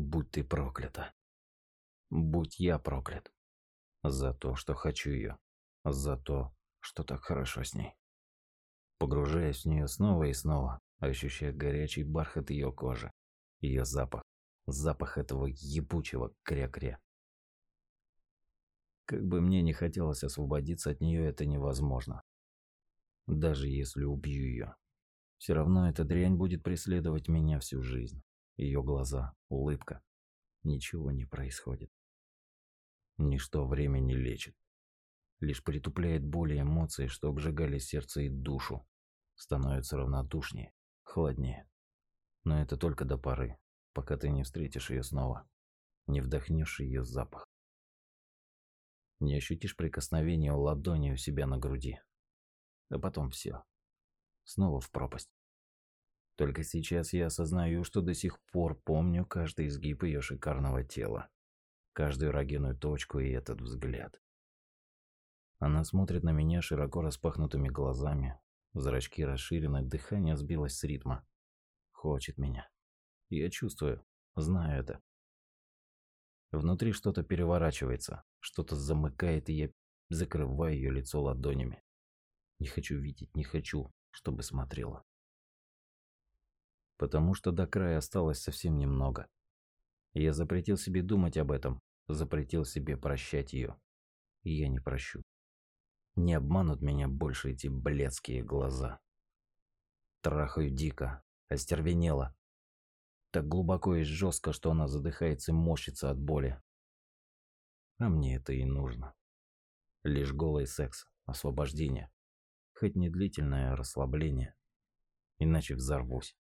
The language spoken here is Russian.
Будь ты проклята. Будь я проклят. За то, что хочу ее. За то, что так хорошо с ней. Погружаясь в нее снова и снова, ощущая горячий бархат ее кожи, ее запах, запах этого ебучего кря-кря. Как бы мне не хотелось освободиться от нее, это невозможно. Даже если убью ее. Все равно эта дрянь будет преследовать меня всю жизнь. Ее глаза, улыбка. Ничего не происходит. Ничто время не лечит. Лишь притупляет боли и эмоции, что обжигали сердце и душу. Становится равнодушнее, холоднее. Но это только до поры, пока ты не встретишь ее снова, не вдохнешь ее запах не ощутишь прикосновения ладони у себя на груди. А потом все. Снова в пропасть. Только сейчас я осознаю, что до сих пор помню каждый изгиб ее шикарного тела, каждую эрогенную точку и этот взгляд. Она смотрит на меня широко распахнутыми глазами, зрачки расширены, дыхание сбилось с ритма. Хочет меня. Я чувствую, знаю это. Внутри что-то переворачивается, что-то замыкает, и я закрываю ее лицо ладонями. Не хочу видеть, не хочу, чтобы смотрела. Потому что до края осталось совсем немного. Я запретил себе думать об этом, запретил себе прощать ее. И я не прощу. Не обманут меня больше эти бледские глаза. Трахаю дико, остервенело, так глубоко и жестко, что она задыхается и морщится от боли. А мне это и нужно. Лишь голый секс, освобождение. Хоть не длительное расслабление. Иначе взорвусь.